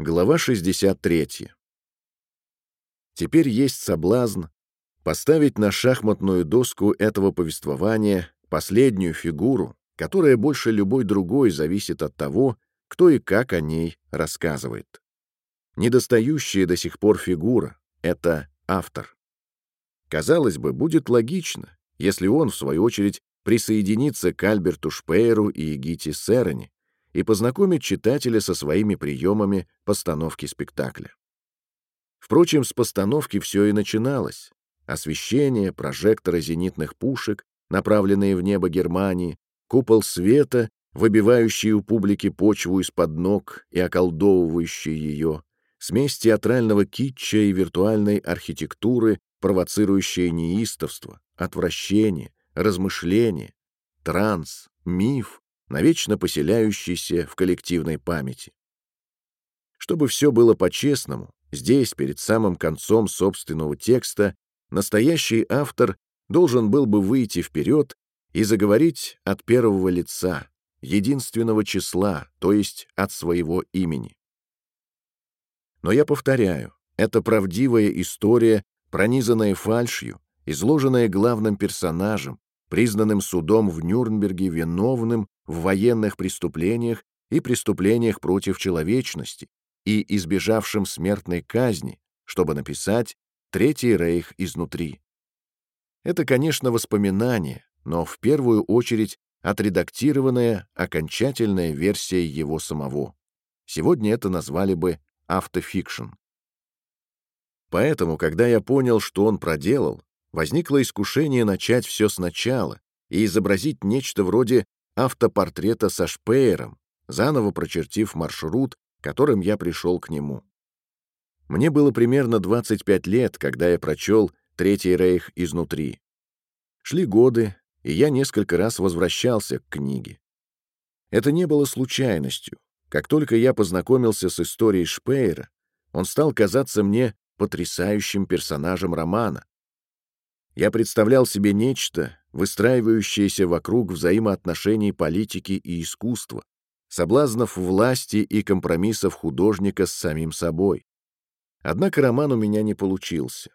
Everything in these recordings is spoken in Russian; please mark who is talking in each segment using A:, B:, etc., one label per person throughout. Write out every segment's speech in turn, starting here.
A: Глава 63. Теперь есть соблазн поставить на шахматную доску этого повествования последнюю фигуру, которая больше любой другой зависит от того, кто и как о ней рассказывает. Недостающая до сих пор фигура — это автор. Казалось бы, будет логично, если он, в свою очередь, присоединится к Альберту Шпейеру и Гите Серани, и познакомить читателя со своими приемами постановки спектакля. Впрочем, с постановки все и начиналось. Освещение, прожекторы зенитных пушек, направленные в небо Германии, купол света, выбивающий у публики почву из-под ног и околдовывающий ее, смесь театрального китча и виртуальной архитектуры, провоцирующая неистовство, отвращение, размышление, транс, миф, навечно поселяющийся в коллективной памяти. Чтобы все было по-честному, здесь, перед самым концом собственного текста, настоящий автор должен был бы выйти вперед и заговорить от первого лица, единственного числа, то есть от своего имени. Но я повторяю, это правдивая история, пронизанная фальшью, изложенная главным персонажем, признанным судом в Нюрнберге виновным в военных преступлениях и преступлениях против человечности и избежавшим смертной казни, чтобы написать «Третий рейх изнутри». Это, конечно, воспоминание, но в первую очередь отредактированная окончательная версия его самого. Сегодня это назвали бы автофикшн. Поэтому, когда я понял, что он проделал, возникло искушение начать все сначала и изобразить нечто вроде автопортрета со Шпеером, заново прочертив маршрут, которым я пришел к нему. Мне было примерно 25 лет, когда я прочел «Третий рейх изнутри». Шли годы, и я несколько раз возвращался к книге. Это не было случайностью. Как только я познакомился с историей Шпеера, он стал казаться мне потрясающим персонажем романа, я представлял себе нечто, выстраивающееся вокруг взаимоотношений политики и искусства, соблазнов власти и компромиссов художника с самим собой. Однако роман у меня не получился.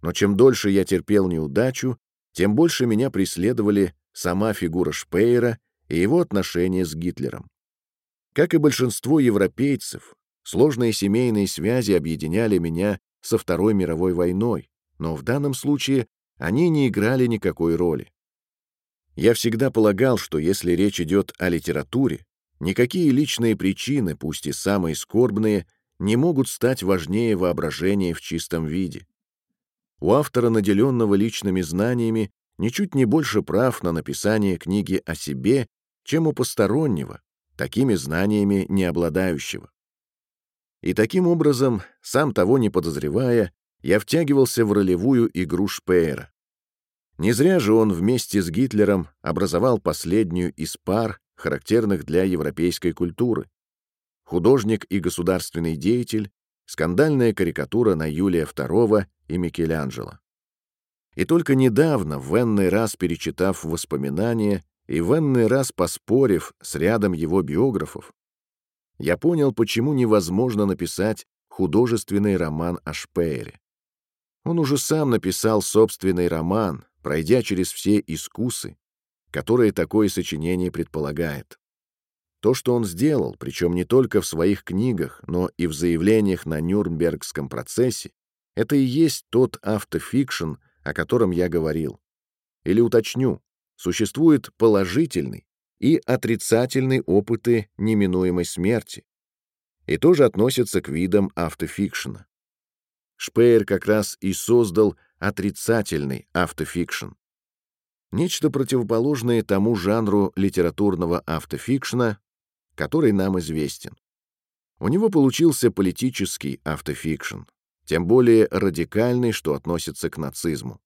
A: Но чем дольше я терпел неудачу, тем больше меня преследовали сама фигура Шпейера и его отношения с Гитлером. Как и большинство европейцев, сложные семейные связи объединяли меня со Второй мировой войной, но в данном случае они не играли никакой роли. Я всегда полагал, что если речь идет о литературе, никакие личные причины, пусть и самые скорбные, не могут стать важнее воображения в чистом виде. У автора, наделенного личными знаниями, ничуть не больше прав на написание книги о себе, чем у постороннего, такими знаниями не обладающего. И таким образом, сам того не подозревая, я втягивался в ролевую игру Шпеера. Не зря же он вместе с Гитлером образовал последнюю из пар, характерных для европейской культуры. Художник и государственный деятель, скандальная карикатура на Юлия II и Микеланджело. И только недавно, в энный раз перечитав воспоминания и в энный раз поспорив с рядом его биографов, я понял, почему невозможно написать художественный роман о Шпеере. Он уже сам написал собственный роман, пройдя через все искусы, которые такое сочинение предполагает. То, что он сделал, причем не только в своих книгах, но и в заявлениях на Нюрнбергском процессе, это и есть тот автофикшн, о котором я говорил. Или уточню, существует положительный и отрицательный опыты неминуемой смерти, и тоже относятся к видам автофикшена. Шпеер как раз и создал отрицательный автофикшн. Нечто противоположное тому жанру литературного автофикшна, который нам известен. У него получился политический автофикшн, тем более радикальный, что относится к нацизму.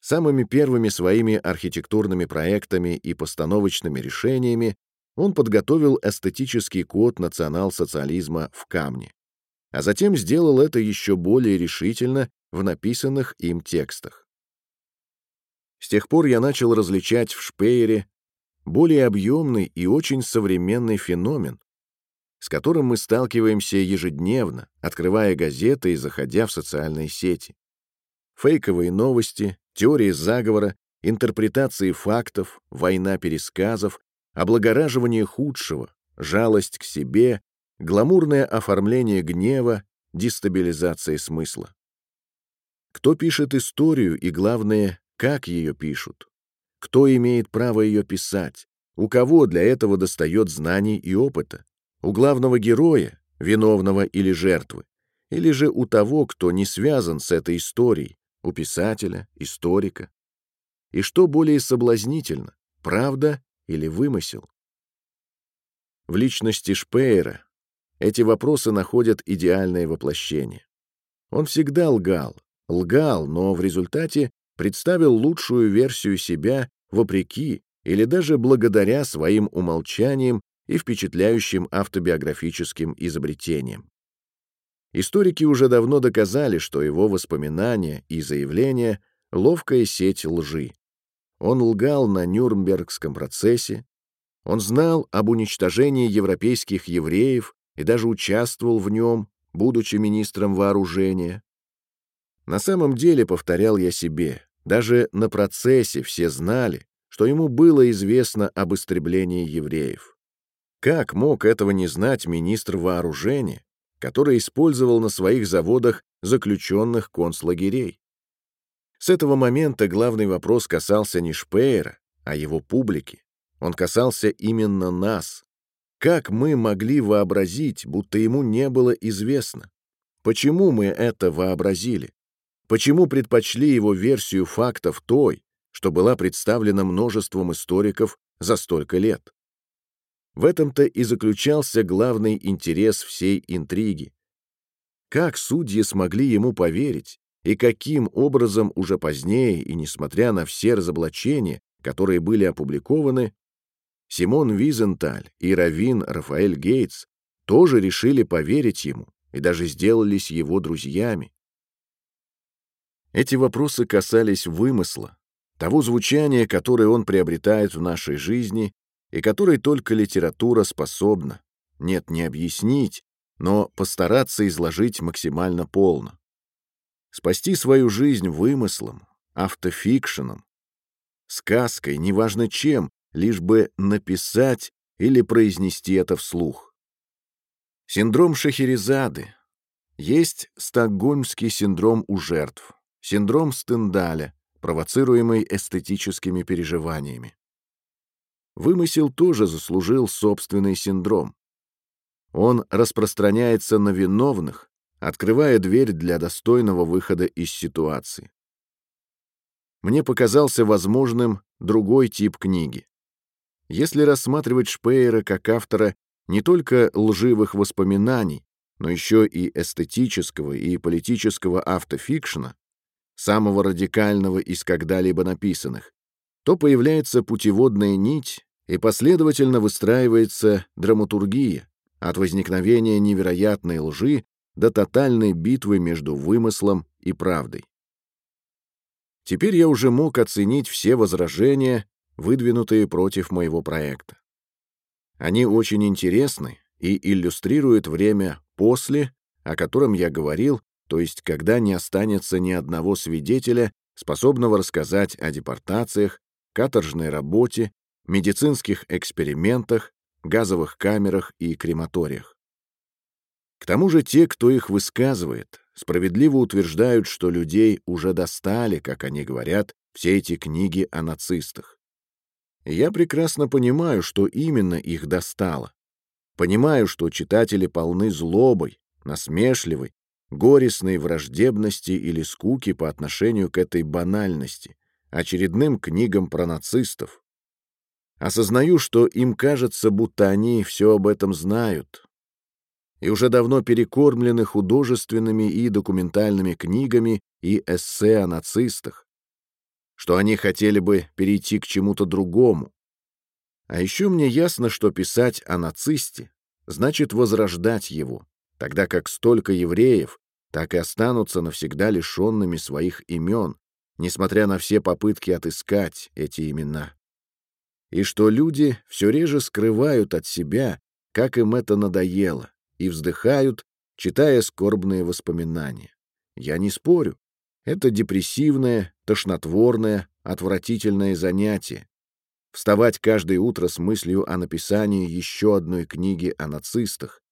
A: Самыми первыми своими архитектурными проектами и постановочными решениями он подготовил эстетический код национал-социализма в камне а затем сделал это еще более решительно в написанных им текстах. С тех пор я начал различать в Шпеере более объемный и очень современный феномен, с которым мы сталкиваемся ежедневно, открывая газеты и заходя в социальные сети. Фейковые новости, теории заговора, интерпретации фактов, война пересказов, облагораживание худшего, жалость к себе, гламурное оформление гнева, дестабилизация смысла. Кто пишет историю и, главное, как ее пишут? Кто имеет право ее писать? У кого для этого достает знаний и опыта? У главного героя, виновного или жертвы? Или же у того, кто не связан с этой историей, у писателя, историка? И что более соблазнительно, правда или вымысел? В личности Шпеера эти вопросы находят идеальное воплощение. Он всегда лгал, лгал, но в результате представил лучшую версию себя вопреки или даже благодаря своим умолчаниям и впечатляющим автобиографическим изобретениям. Историки уже давно доказали, что его воспоминания и заявления — ловкая сеть лжи. Он лгал на Нюрнбергском процессе, он знал об уничтожении европейских евреев и даже участвовал в нем, будучи министром вооружения. На самом деле, повторял я себе, даже на процессе все знали, что ему было известно об истреблении евреев. Как мог этого не знать министр вооружения, который использовал на своих заводах заключенных концлагерей? С этого момента главный вопрос касался не Шпеера, а его публики. Он касался именно нас. Как мы могли вообразить, будто ему не было известно? Почему мы это вообразили? Почему предпочли его версию фактов той, что была представлена множеством историков за столько лет? В этом-то и заключался главный интерес всей интриги. Как судьи смогли ему поверить, и каким образом уже позднее, и несмотря на все разоблачения, которые были опубликованы, Симон Визенталь и Равин Рафаэль Гейтс тоже решили поверить ему и даже сделались его друзьями. Эти вопросы касались вымысла, того звучания, которое он приобретает в нашей жизни и которое только литература способна, нет, не объяснить, но постараться изложить максимально полно. Спасти свою жизнь вымыслом, автофикшеном, сказкой, неважно чем, лишь бы написать или произнести это вслух. Синдром Шахерезады. Есть стокгольмский синдром у жертв. Синдром Стендаля, провоцируемый эстетическими переживаниями. Вымысел тоже заслужил собственный синдром. Он распространяется на виновных, открывая дверь для достойного выхода из ситуации. Мне показался возможным другой тип книги. Если рассматривать Шпеера как автора не только лживых воспоминаний, но еще и эстетического и политического автофикшена, самого радикального из когда-либо написанных, то появляется путеводная нить и последовательно выстраивается драматургия от возникновения невероятной лжи до тотальной битвы между вымыслом и правдой. Теперь я уже мог оценить все возражения, выдвинутые против моего проекта. Они очень интересны и иллюстрируют время после, о котором я говорил то есть когда не останется ни одного свидетеля, способного рассказать о депортациях, каторжной работе, медицинских экспериментах, газовых камерах и крематориях. К тому же те, кто их высказывает, справедливо утверждают, что людей уже достали, как они говорят, все эти книги о нацистах. И я прекрасно понимаю, что именно их достало. Понимаю, что читатели полны злобой, насмешливой, горестной враждебности или скуки по отношению к этой банальности, очередным книгам про нацистов. Осознаю, что им кажется, будто они все об этом знают, и уже давно перекормлены художественными и документальными книгами и эссе о нацистах, что они хотели бы перейти к чему-то другому. А еще мне ясно, что писать о нацисте значит возрождать его, тогда как столько евреев так и останутся навсегда лишенными своих имен, несмотря на все попытки отыскать эти имена. И что люди все реже скрывают от себя как им это надоело, и вздыхают, читая скорбные воспоминания. Я не спорю. Это депрессивное, тошнотворное, отвратительное занятие. Вставать каждое утро с мыслью о написании еще одной книги о нацистах.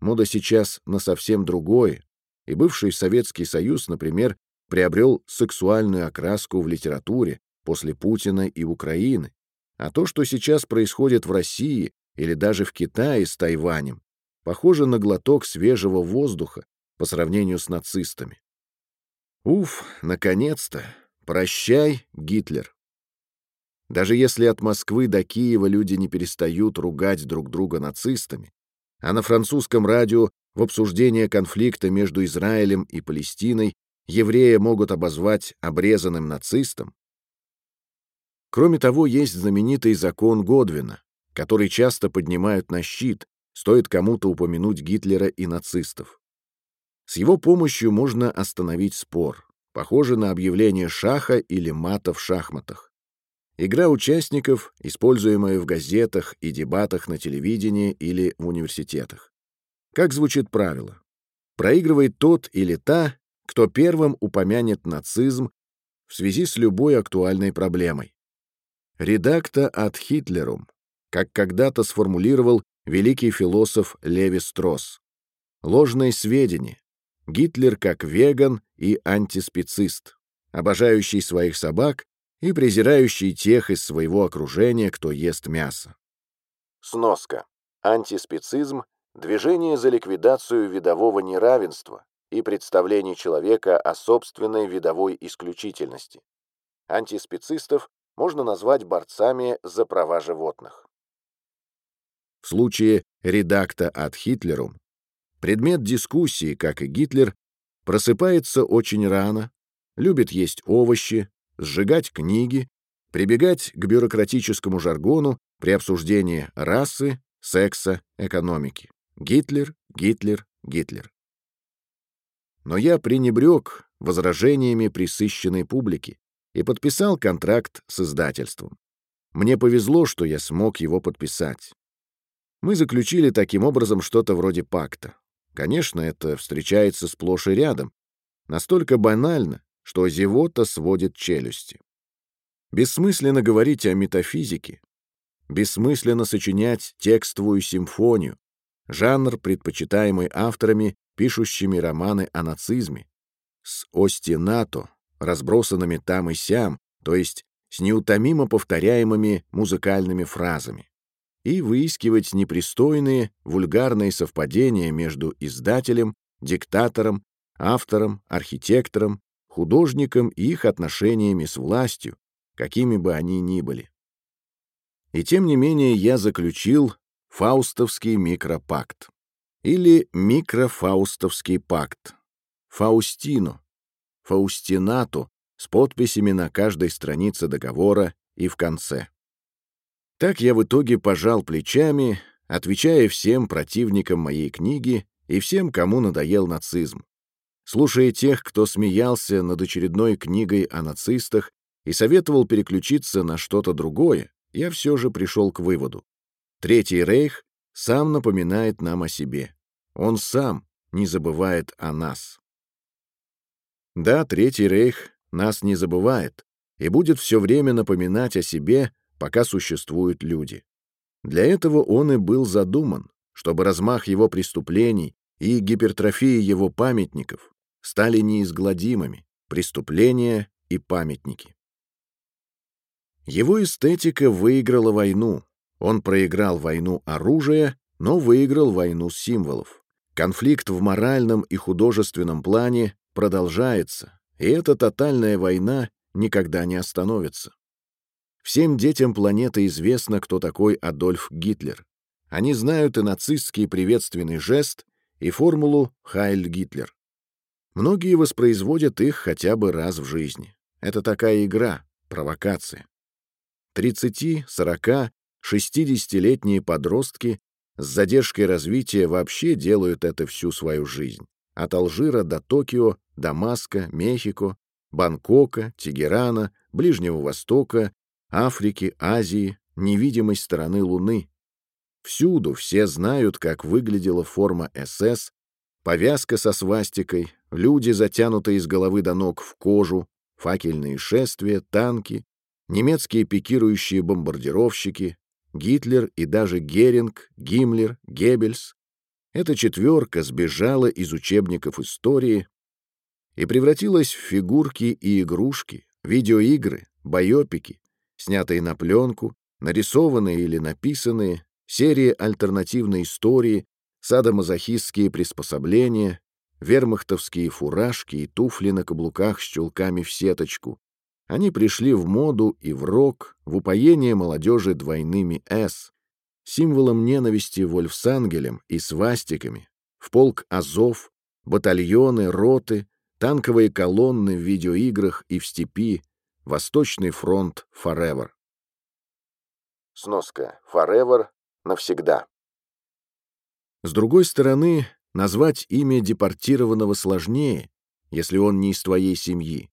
A: Мода сейчас на совсем другое, и бывший Советский Союз, например, приобрел сексуальную окраску в литературе после Путина и Украины. А то, что сейчас происходит в России или даже в Китае с Тайванем, похоже на глоток свежего воздуха по сравнению с нацистами. Уф, наконец-то! Прощай, Гитлер! Даже если от Москвы до Киева люди не перестают ругать друг друга нацистами, а на французском радио в обсуждение конфликта между Израилем и Палестиной еврея могут обозвать обрезанным нацистом, Кроме того, есть знаменитый закон Годвина, который часто поднимают на щит, стоит кому-то упомянуть Гитлера и нацистов. С его помощью можно остановить спор, похожий на объявление шаха или мата в шахматах. Игра участников, используемая в газетах и дебатах на телевидении или в университетах. Как звучит правило? Проигрывает тот или та, кто первым упомянет нацизм в связи с любой актуальной проблемой. «Редакта от Хитлерум», как когда-то сформулировал великий философ Леви Стросс. Ложные сведения. Гитлер как веган и антиспецист, обожающий своих собак и презирающий тех из своего окружения, кто ест мясо. Сноска. Антиспецизм — движение за ликвидацию видового неравенства и представление человека о собственной видовой исключительности. Антиспецистов можно назвать борцами за права животных. В случае reductio ad Hitlerum предмет дискуссии, как и Гитлер, просыпается очень рано, любит есть овощи, сжигать книги, прибегать к бюрократическому жаргону при обсуждении расы, секса, экономики. Гитлер, Гитлер, Гитлер. Но я пренебрег возражениями присыщенной публики и подписал контракт с издательством. Мне повезло, что я смог его подписать. Мы заключили таким образом что-то вроде пакта. Конечно, это встречается сплошь и рядом. Настолько банально, что зевота сводит челюсти. Бессмысленно говорить о метафизике. Бессмысленно сочинять текстовую симфонию, жанр, предпочитаемый авторами, пишущими романы о нацизме. С остинато разбросанными там и сям, то есть с неутомимо повторяемыми музыкальными фразами, и выискивать непристойные, вульгарные совпадения между издателем, диктатором, автором, архитектором, художником и их отношениями с властью, какими бы они ни были. И тем не менее я заключил Фаустовский микропакт или микрофаустовский пакт, Фаустино, Фаустинату с подписями на каждой странице договора и в конце. Так я в итоге пожал плечами, отвечая всем противникам моей книги и всем, кому надоел нацизм. Слушая тех, кто смеялся над очередной книгой о нацистах и советовал переключиться на что-то другое, я все же пришел к выводу. Третий рейх сам напоминает нам о себе. Он сам не забывает о нас. Да, Третий Рейх нас не забывает и будет все время напоминать о себе, пока существуют люди. Для этого он и был задуман, чтобы размах его преступлений и гипертрофия его памятников стали неизгладимыми, преступления и памятники. Его эстетика выиграла войну. Он проиграл войну оружия, но выиграл войну символов. Конфликт в моральном и художественном плане продолжается, и эта тотальная война никогда не остановится. Всем детям планеты известно, кто такой Адольф Гитлер. Они знают и нацистский приветственный жест, и формулу «Хайль Гитлер». Многие воспроизводят их хотя бы раз в жизни. Это такая игра, провокация. 30, 40, 60-летние подростки с задержкой развития вообще делают это всю свою жизнь. От Алжира до Токио Дамаска, Мехико, Бангкока, Тегерана, Ближнего Востока, Африки, Азии, невидимой стороны Луны. Всюду все знают, как выглядела форма СС, повязка со свастикой, люди, затянутые с головы до ног в кожу, факельные шествия, танки, немецкие пикирующие бомбардировщики, Гитлер и даже Геринг, Гиммлер, Геббельс. Эта четверка сбежала из учебников истории и превратилась в фигурки и игрушки, видеоигры, байопики, снятые на пленку, нарисованные или написанные, серии альтернативной истории, садомазохистские приспособления, вермахтовские фуражки и туфли на каблуках с чулками в сеточку. Они пришли в моду и в рок, в упоение молодежи двойными «С», символом ненависти Вольфсангелем и свастиками, в полк Азов, батальоны, роты, танковые колонны в видеоиграх и в степи, Восточный фронт Forever. Сноска. Forever — навсегда. С другой стороны, назвать имя депортированного сложнее, если он не из твоей семьи.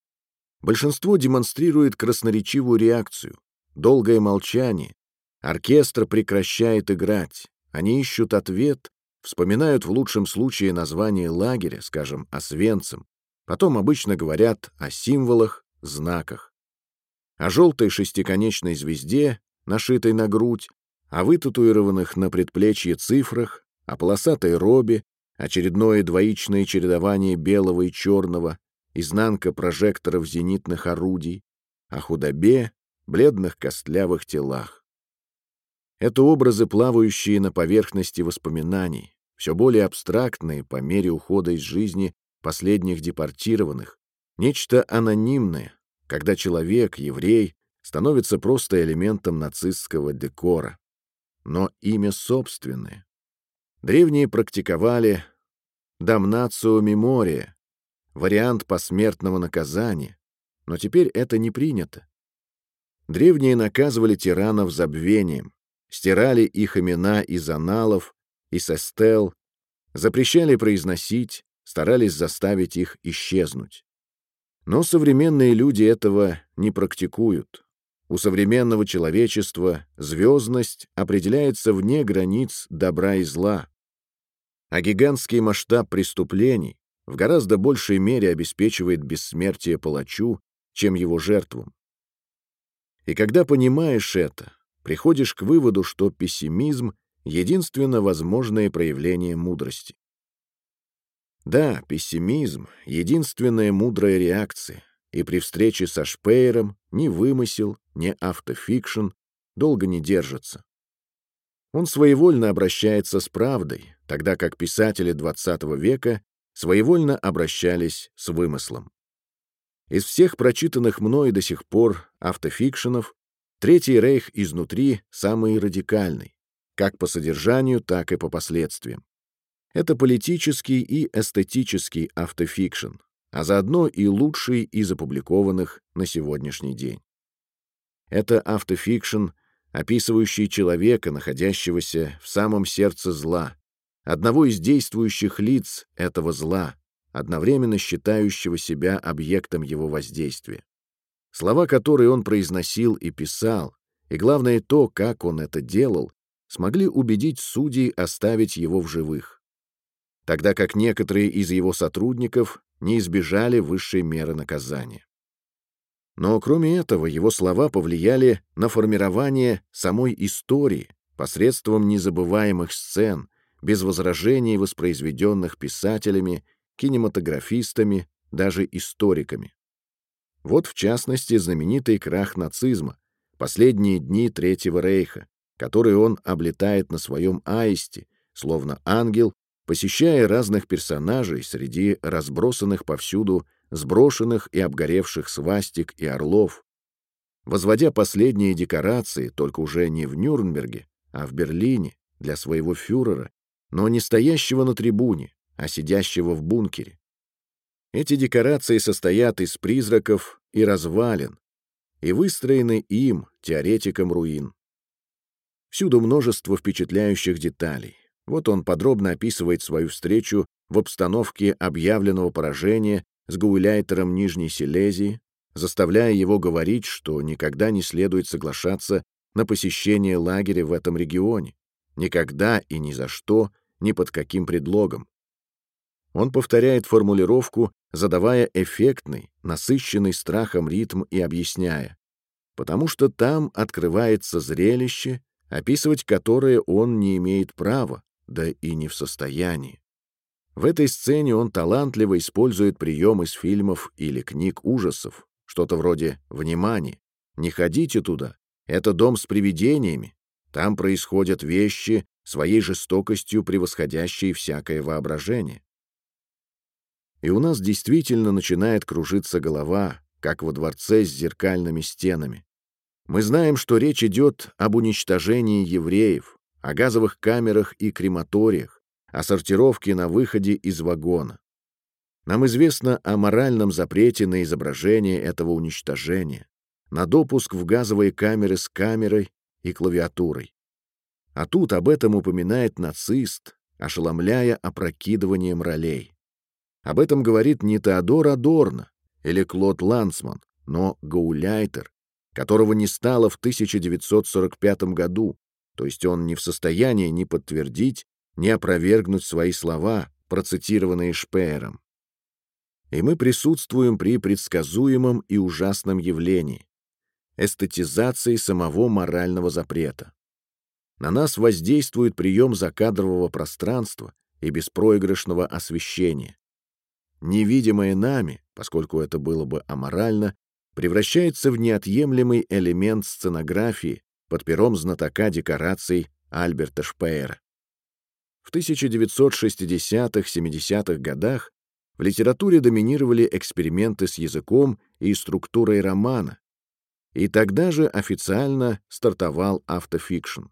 A: Большинство демонстрирует красноречивую реакцию, долгое молчание. Оркестр прекращает играть. Они ищут ответ, вспоминают в лучшем случае название лагеря, скажем, Освенцим. Потом обычно говорят о символах, знаках о желтой шестиконечной звезде, нашитой на грудь, о вытатуированных на предплечье цифрах, о полосатой робе, очередное двоичное чередование белого и черного, изнанка прожекторов зенитных орудий, о худобе, бледных костлявых телах. Это образы, плавающие на поверхности воспоминаний, все более абстрактные по мере ухода из жизни последних депортированных, нечто анонимное, когда человек, еврей, становится просто элементом нацистского декора. Но имя собственное. Древние практиковали «дамнацио мемория», вариант посмертного наказания, но теперь это не принято. Древние наказывали тиранов забвением, стирали их имена из аналов, из эстел, запрещали произносить, старались заставить их исчезнуть. Но современные люди этого не практикуют. У современного человечества звездность определяется вне границ добра и зла, а гигантский масштаб преступлений в гораздо большей мере обеспечивает бессмертие палачу, чем его жертвам. И когда понимаешь это, приходишь к выводу, что пессимизм — единственно возможное проявление мудрости. Да, пессимизм — единственная мудрая реакция, и при встрече со Шпеером ни вымысел, ни автофикшн долго не держатся. Он своевольно обращается с правдой, тогда как писатели XX века своевольно обращались с вымыслом. Из всех прочитанных мной до сих пор автофикшенов Третий рейх изнутри самый радикальный, как по содержанию, так и по последствиям. Это политический и эстетический автофикшн, а заодно и лучший из опубликованных на сегодняшний день. Это автофикшн, описывающий человека, находящегося в самом сердце зла, одного из действующих лиц этого зла, одновременно считающего себя объектом его воздействия. Слова, которые он произносил и писал, и главное то, как он это делал, смогли убедить судей оставить его в живых тогда как некоторые из его сотрудников не избежали высшей меры наказания. Но кроме этого, его слова повлияли на формирование самой истории посредством незабываемых сцен, без возражений воспроизведенных писателями, кинематографистами, даже историками. Вот, в частности, знаменитый крах нацизма, последние дни Третьего Рейха, который он облетает на своем аисте, словно ангел, посещая разных персонажей среди разбросанных повсюду сброшенных и обгоревших свастик и орлов, возводя последние декорации только уже не в Нюрнберге, а в Берлине для своего фюрера, но не стоящего на трибуне, а сидящего в бункере. Эти декорации состоят из призраков и развалин, и выстроены им, теоретиком руин. Всюду множество впечатляющих деталей. Вот он подробно описывает свою встречу в обстановке объявленного поражения с гауляйтером Нижней Силезии, заставляя его говорить, что никогда не следует соглашаться на посещение лагеря в этом регионе, Никогда и ни за что, ни под каким предлогом. Он повторяет формулировку, задавая эффектный, насыщенный страхом ритм и объясняя. Потому что там открывается зрелище, описывать которое он не имеет права, да и не в состоянии. В этой сцене он талантливо использует прием из фильмов или книг ужасов, что-то вроде «Внимание! Не ходите туда! Это дом с привидениями! Там происходят вещи, своей жестокостью превосходящие всякое воображение». И у нас действительно начинает кружиться голова, как во дворце с зеркальными стенами. Мы знаем, что речь идет об уничтожении евреев, о газовых камерах и крематориях, о сортировке на выходе из вагона. Нам известно о моральном запрете на изображение этого уничтожения, на допуск в газовые камеры с камерой и клавиатурой. А тут об этом упоминает нацист, ошеломляя опрокидыванием ролей. Об этом говорит не Теодор Адорно или Клод Лансман, но Гауляйтер, которого не стало в 1945 году, то есть он не в состоянии ни подтвердить, не опровергнуть свои слова, процитированные Шпеером. И мы присутствуем при предсказуемом и ужасном явлении — эстетизации самого морального запрета. На нас воздействует прием закадрового пространства и беспроигрышного освещения. Невидимое нами, поскольку это было бы аморально, превращается в неотъемлемый элемент сценографии под пером знатока декораций Альберта Шпеера. В 1960-70-х годах в литературе доминировали эксперименты с языком и структурой романа, и тогда же официально стартовал автофикшн.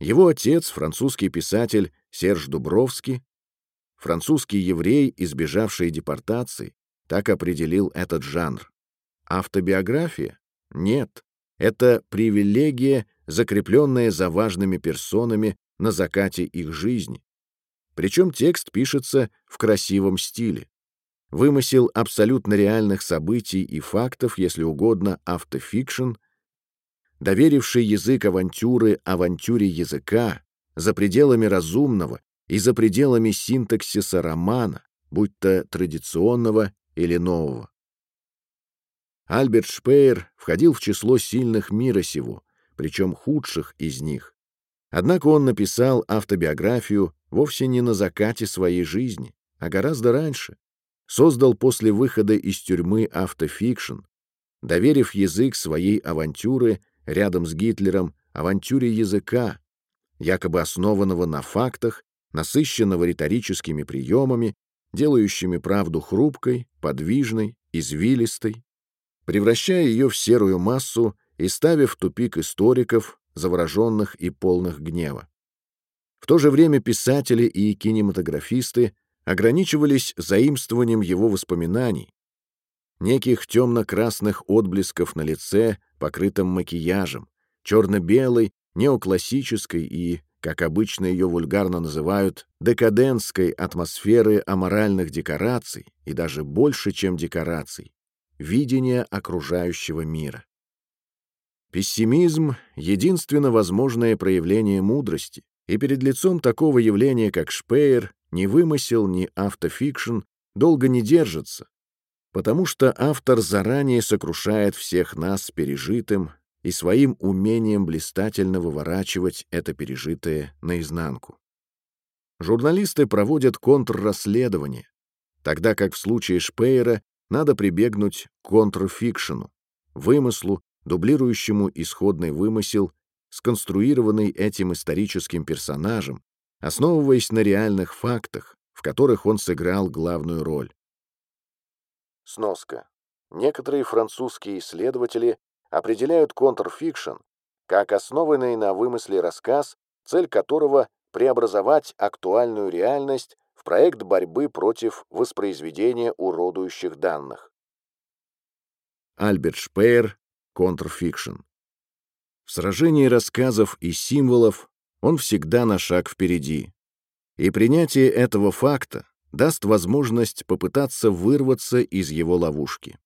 A: Его отец, французский писатель Серж Дубровский, французский еврей, избежавший депортации, так определил этот жанр. Автобиография? Нет. Это привилегия, закрепленная за важными персонами на закате их жизни. Причем текст пишется в красивом стиле. Вымысел абсолютно реальных событий и фактов, если угодно, автофикшн, доверивший язык авантюры авантюре языка, за пределами разумного и за пределами синтаксиса романа, будь то традиционного или нового. Альберт Шпеер входил в число сильных мира сего, причем худших из них, Однако он написал автобиографию вовсе не на закате своей жизни, а гораздо раньше. Создал после выхода из тюрьмы автофикшн, доверив язык своей авантюры рядом с Гитлером авантюре языка, якобы основанного на фактах, насыщенного риторическими приемами, делающими правду хрупкой, подвижной, извилистой, превращая ее в серую массу и ставя в тупик историков, завороженных и полных гнева. В то же время писатели и кинематографисты ограничивались заимствованием его воспоминаний, неких темно-красных отблесков на лице, покрытом макияжем, черно-белой, неоклассической и, как обычно ее вульгарно называют, декадентской атмосферы аморальных декораций и даже больше, чем декораций, видения окружающего мира. Пессимизм — единственно возможное проявление мудрости, и перед лицом такого явления, как Шпеер, ни вымысел, ни автофикшн долго не держится, потому что автор заранее сокрушает всех нас пережитым и своим умением блистательно выворачивать это пережитое наизнанку. Журналисты проводят контррасследование, тогда как в случае Шпеера надо прибегнуть к контрфикшену, вымыслу, дублирующему исходный вымысел, сконструированный этим историческим персонажем, основываясь на реальных фактах, в которых он сыграл главную роль. Сноска. Некоторые французские исследователи определяют контрфикшн как основанный на вымысле рассказ, цель которого — преобразовать актуальную реальность в проект борьбы против воспроизведения уродующих данных. Альберт Шпеер контрфикшн. В сражении рассказов и символов он всегда на шаг впереди. И принятие этого факта даст возможность попытаться вырваться из его ловушки.